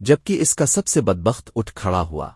جبکہ اس کا سب سے بدبخت اٹھ کھڑا ہوا۔